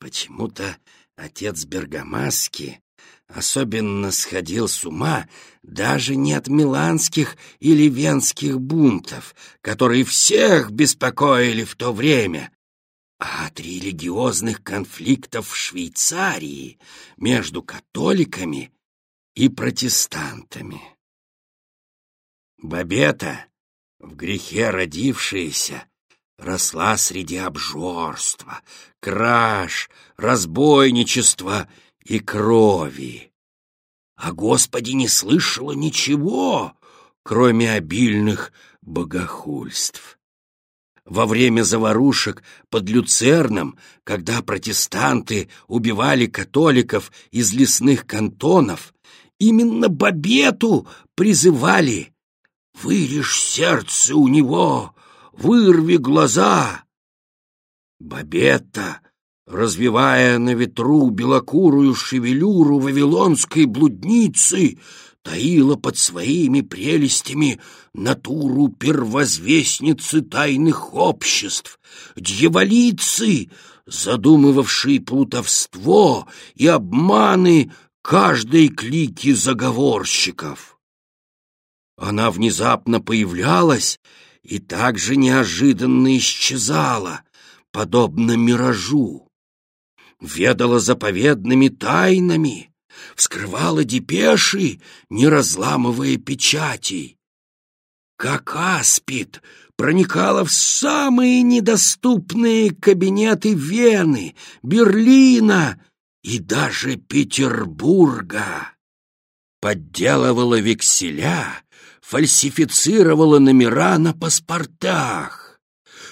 Почему-то отец Бергамаски особенно сходил с ума даже не от миланских или венских бунтов, которые всех беспокоили в то время, а от религиозных конфликтов в Швейцарии между католиками и протестантами. Бабета, в грехе родившаяся, росла среди обжорства, краж, разбойничества и крови. О Господе не слышала ничего, кроме обильных богохульств. Во время заварушек под Люцерном, когда протестанты убивали католиков из лесных кантонов, именно Бабету призывали «Вырежь сердце у него, вырви глаза!» Бабетта развивая на ветру белокурую шевелюру вавилонской блудницы, таила под своими прелестями натуру первозвестницы тайных обществ, дьяволицы, задумывавшей плутовство и обманы каждой клики заговорщиков. Она внезапно появлялась и также неожиданно исчезала, подобно миражу ведала заповедными тайнами, вскрывала депеши, не разламывая печатей. Как аспид проникала в самые недоступные кабинеты Вены, Берлина и даже Петербурга. Подделывала векселя, фальсифицировала номера на паспортах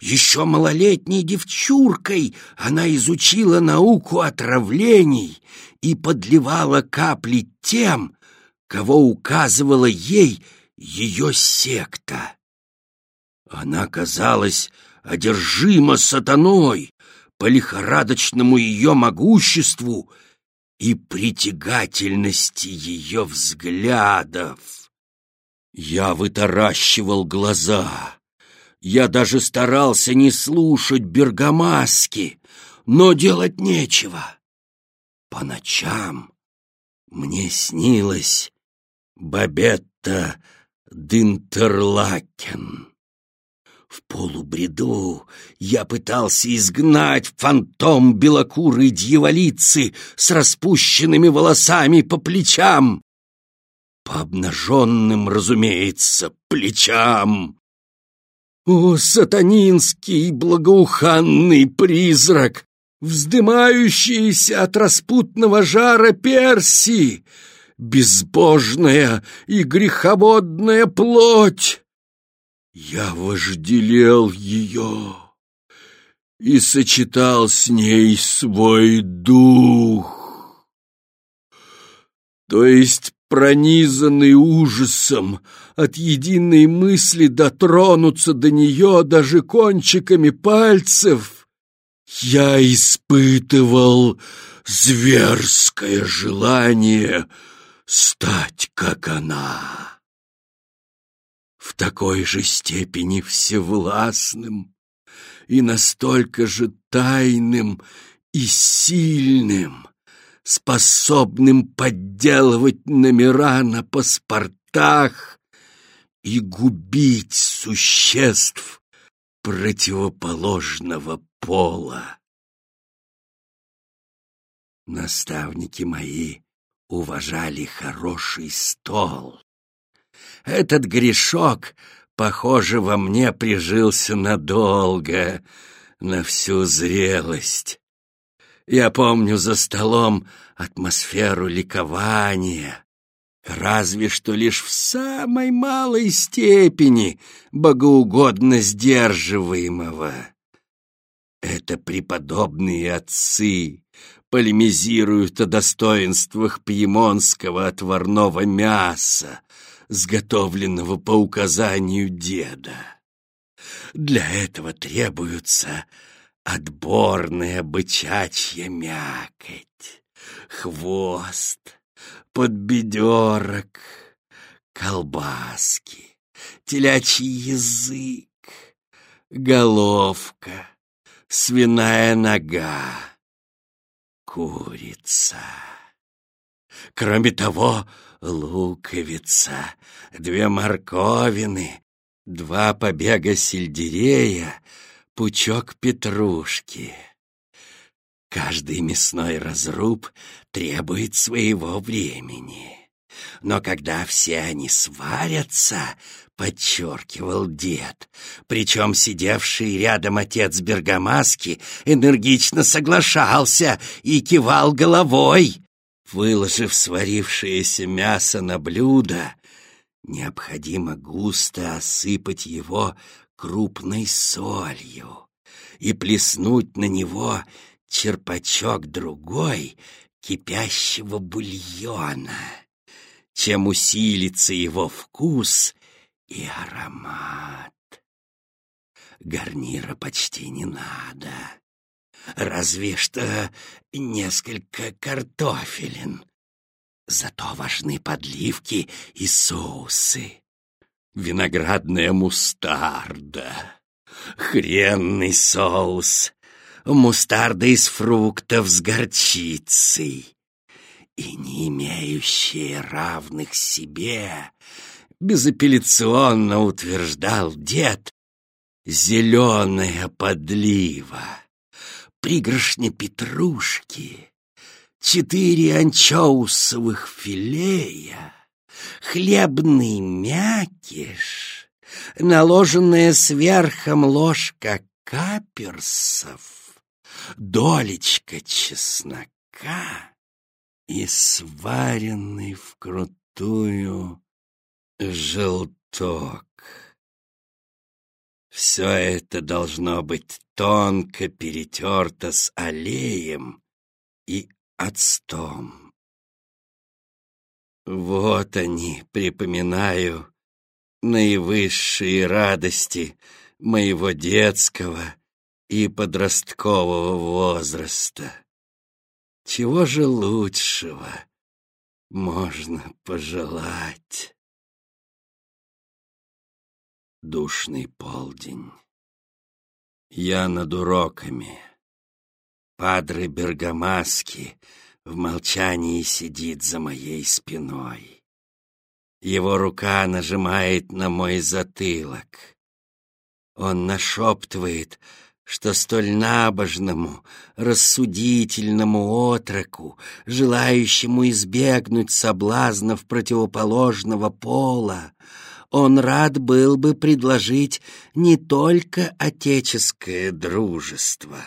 еще малолетней девчуркой она изучила науку отравлений и подливала капли тем, кого указывала ей ее секта. Она казалась одержима сатаной по лихорадочному ее могуществу и притягательности ее взглядов. Я вытаращивал глаза я даже старался не слушать Бергамаски, но делать нечего. По ночам мне снилась Бабетта Динтерлакен. В полубреду я пытался изгнать фантом белокурой дьяволицы с распущенными волосами по плечам. По обнаженным, разумеется, плечам. О, сатанинский благоуханный призрак, вздымающийся от распутного жара перси, безбожная и греховодная плоть! Я вожделел ее и сочетал с ней свой дух. То есть пронизанный ужасом от единой мысли дотронуться до нее даже кончиками пальцев, я испытывал зверское желание стать как она. В такой же степени всевластным и настолько же тайным и сильным, способным подделывать номера на паспортах и губить существ противоположного пола. Наставники мои уважали хороший стол. Этот грешок, похоже, во мне прижился надолго, на всю зрелость. Я помню за столом атмосферу ликования, разве что лишь в самой малой степени богоугодно сдерживаемого. Это преподобные отцы полемизируют о достоинствах пьемонского отварного мяса, сготовленного по указанию деда. Для этого требуются отборная бычачья мякоть, хвост, подбедерок, колбаски, телячий язык, головка, свиная нога, курица. Кроме того, луковица, две морковины, два побега сельдерея, пучок петрушки. Каждый мясной разруб требует своего времени. Но когда все они сварятся, подчеркивал дед, причем сидевший рядом отец Бергамаски энергично соглашался и кивал головой. Выложив сварившееся мясо на блюдо, необходимо густо осыпать его крупной солью и плеснуть на него черпачок другой кипящего бульона, чем усилится его вкус и аромат. Гарнира почти не надо, разве что несколько картофелин. Зато важны подливки и соусы. Виноградная мустарда, хренный соус, мустарда из фруктов с горчицей и не имеющие равных себе, безапелляционно утверждал дед, зеленая подлива, пригоршня петрушки, четыре анчоусовых филея, хлебный мякиш, наложенная сверхом ложка каперсов, долечка чеснока и сваренный вкрутую желток. Все это должно быть тонко перетерто с аллеем и отстом. Вот они, припоминаю, наивысшие радости моего детского и подросткового возраста. Чего же лучшего можно пожелать? Душный полдень. Я над уроками. Падре Бергамаски в молчании сидит за моей спиной. Его рука нажимает на мой затылок. Он нашептывает, что столь набожному, рассудительному отроку, желающему избегнуть соблазнов противоположного пола, он рад был бы предложить не только отеческое дружество,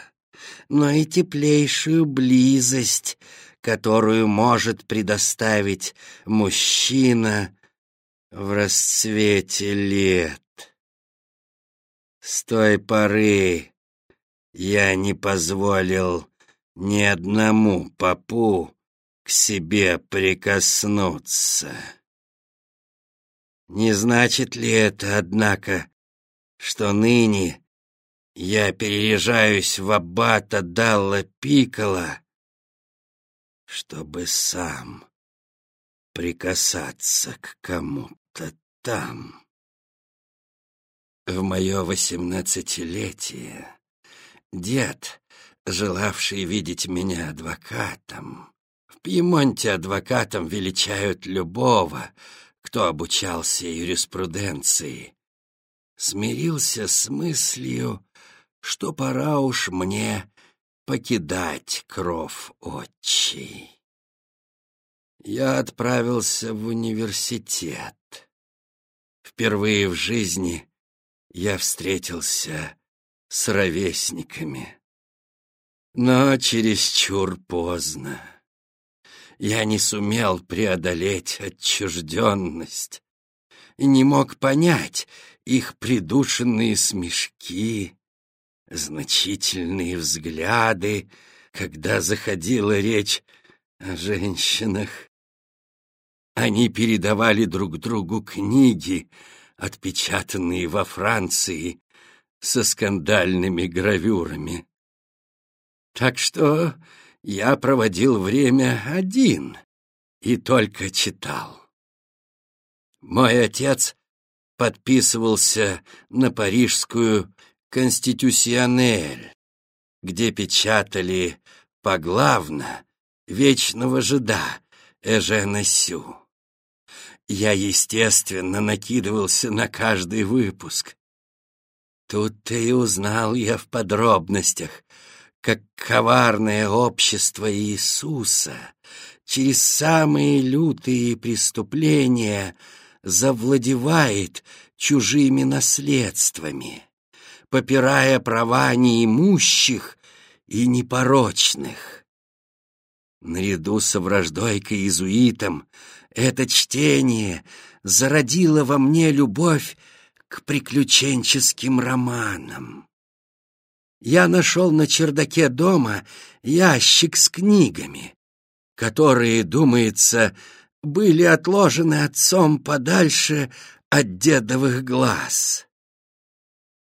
но и теплейшую близость, которую может предоставить мужчина в расцвете лет. С той поры я не позволил ни одному попу к себе прикоснуться. Не значит ли это, однако, что ныне я переезжаюсь в аббата Далла Пикола, чтобы сам прикасаться к кому-то там? В мое восемнадцатилетие дед, желавший видеть меня адвокатом, в Пьемонте адвокатом величают любого, кто обучался юриспруденции, смирился с мыслью, что пора уж мне покидать кров отчий. Я отправился в университет. Впервые в жизни я встретился с ровесниками. Но чересчур поздно я не сумел преодолеть отчужденность и не мог понять их придушенные смешки, значительные взгляды, когда заходила речь о женщинах. Они передавали друг другу книги, отпечатанные во Франции со скандальными гравюрами. Так что я проводил время один и только читал. Мой отец подписывался на парижскую «Конститюционель», где печатали поглавно вечного жида Эжена Сю. Я, естественно, накидывался на каждый выпуск. Тут-то и узнал я в подробностях, как коварное общество Иисуса через самые лютые преступления завладевает чужими наследствами, попирая права неимущих и непорочных. Наряду со враждой к иезуитам это чтение зародило во мне любовь к приключенческим романам. Я нашел на чердаке дома ящик с книгами, которые, думается, были отложены отцом подальше от дедовых глаз.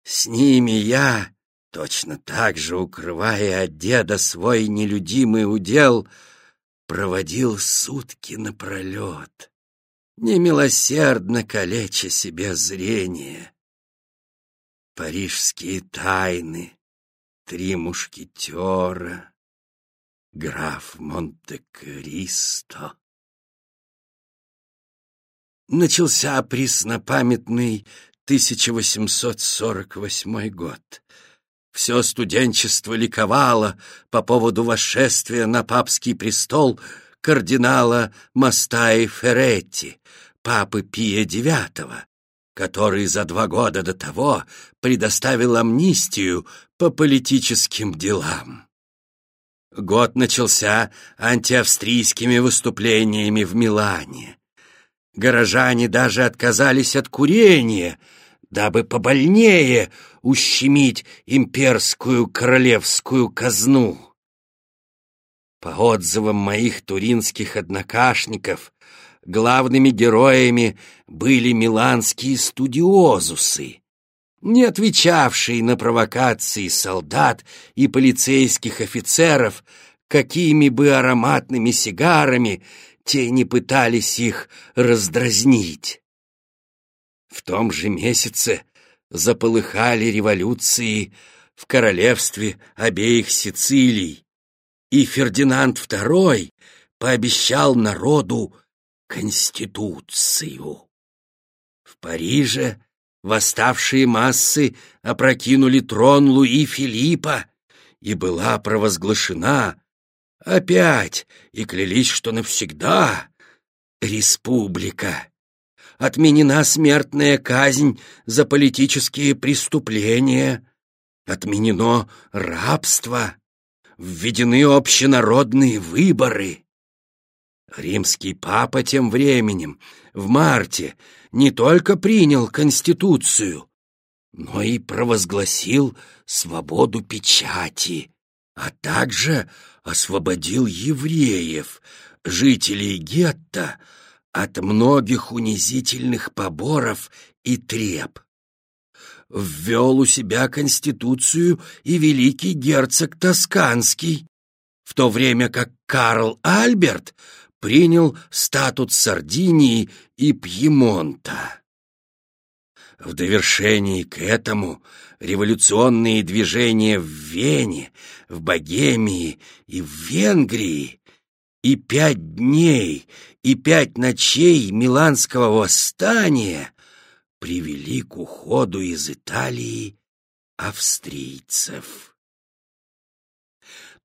С ними я, точно так же укрывая от деда свой нелюдимый удел, проводил сутки напролет, немилосердно калеча себе зрение. Парижские тайны, три мушкетера, граф Монте-Кристо. Начался преснопамятный 1848 год. Все студенчество ликовало по поводу восшествия на папский престол кардинала Мастаи Ферретти, папы Пия IX, который за два года до того предоставил амнистию по политическим делам. Год начался антиавстрийскими выступлениями в Милане. Горожане даже отказались от курения — дабы побольнее ущемить имперскую королевскую казну. По отзывам моих туринских однокашников, главными героями были миланские студиозусы, не отвечавшие на провокации солдат и полицейских офицеров, какими бы ароматными сигарами те не пытались их раздразнить. В том же месяце заполыхали революции в королевстве обеих Сицилий, и Фердинанд II пообещал народу Конституцию. В Париже восставшие массы опрокинули трон Луи Филиппа, и была провозглашена опять, и клялись, что навсегда, республика отменена смертная казнь за политические преступления, отменено рабство, введены общенародные выборы. Римский папа тем временем, в марте, не только принял Конституцию, но и провозгласил свободу печати, а также освободил евреев, жителей гетто, от многих унизительных поборов и треп. Ввел у себя конституцию и великий герцог Тосканский, в то время как Карл Альберт принял статут Сардинии и Пьемонта. В довершении к этому революционные движения в Вене, в Богемии и в Венгрии и пять дней, и пять ночей Миланского восстания привели к уходу из Италии австрийцев.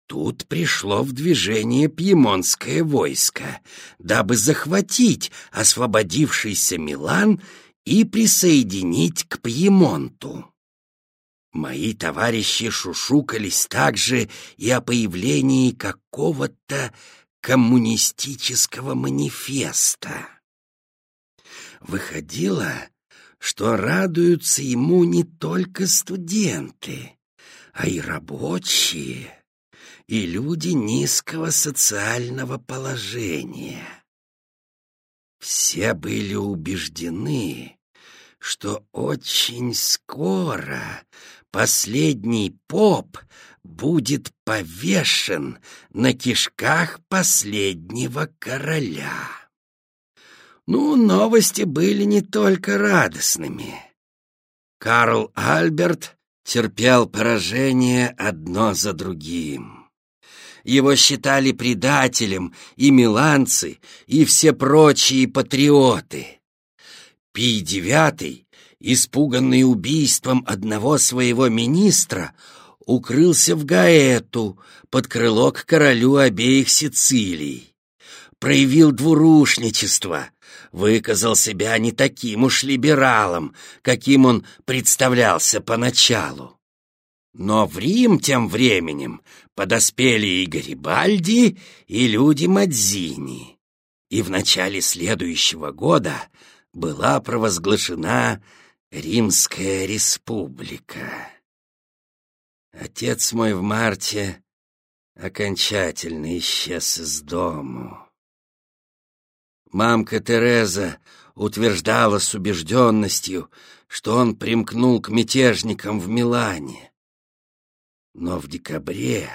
Тут пришло в движение пьемонское войско, дабы захватить освободившийся Милан и присоединить к Пьемонту. Мои товарищи шушукались также и о появлении какого-то коммунистического манифеста. Выходило, что радуются ему не только студенты, а и рабочие, и люди низкого социального положения. Все были убеждены, что очень скоро последний поп будет повешен на кишках последнего короля. Ну, новости были не только радостными. Карл Альберт терпел поражение одно за другим. его считали предателем и миланцы, и все прочие патриоты. Пий девятый, испуганный убийством одного своего министра, укрылся в Гаэту под крыло к королю обеих Сицилий. Проявил двурушничество, выказал себя не таким уж либералом, каким он представлялся поначалу. Но в Рим тем временем подоспели и Гарибальди, и люди Мадзини, и в начале следующего года была провозглашена Римская республика. Отец мой в марте окончательно исчез из дому. Мамка Тереза утверждала с убежденностью, что он примкнул к мятежникам в Милане. Но в декабре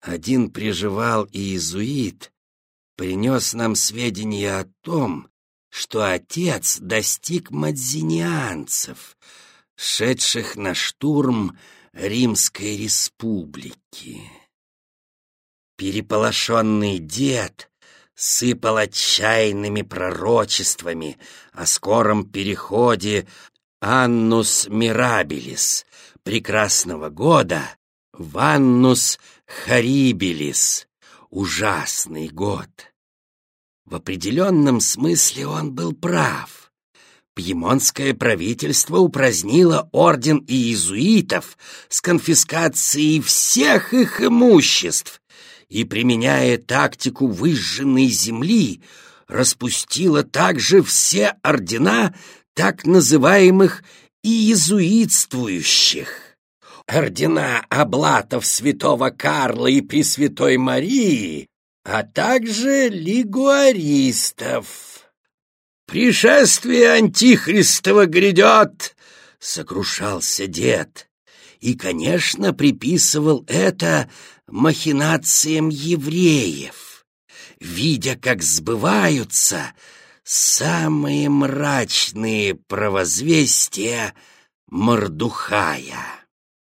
один приживал иезуит принес нам сведения о том, что отец достиг мадзинианцев, шедших на штурм Римской республики. Переполошенный дед сыпал отчаянными пророчествами о скором переходе Аннус Мирабилис прекрасного года в Аннус Харибилис ужасный год. В определенном смысле он был прав. Пьемонтское правительство упразднило орден иезуитов с конфискацией всех их имуществ и, применяя тактику выжженной земли, распустило также все ордена так называемых иезуитствующих. Ордена облатов святого Карла и Пресвятой Марии а также лигуаристов. «Пришествие Антихристова грядет!» — сокрушался дед. И, конечно, приписывал это махинациям евреев, видя, как сбываются самые мрачные провозвестия Мордухая.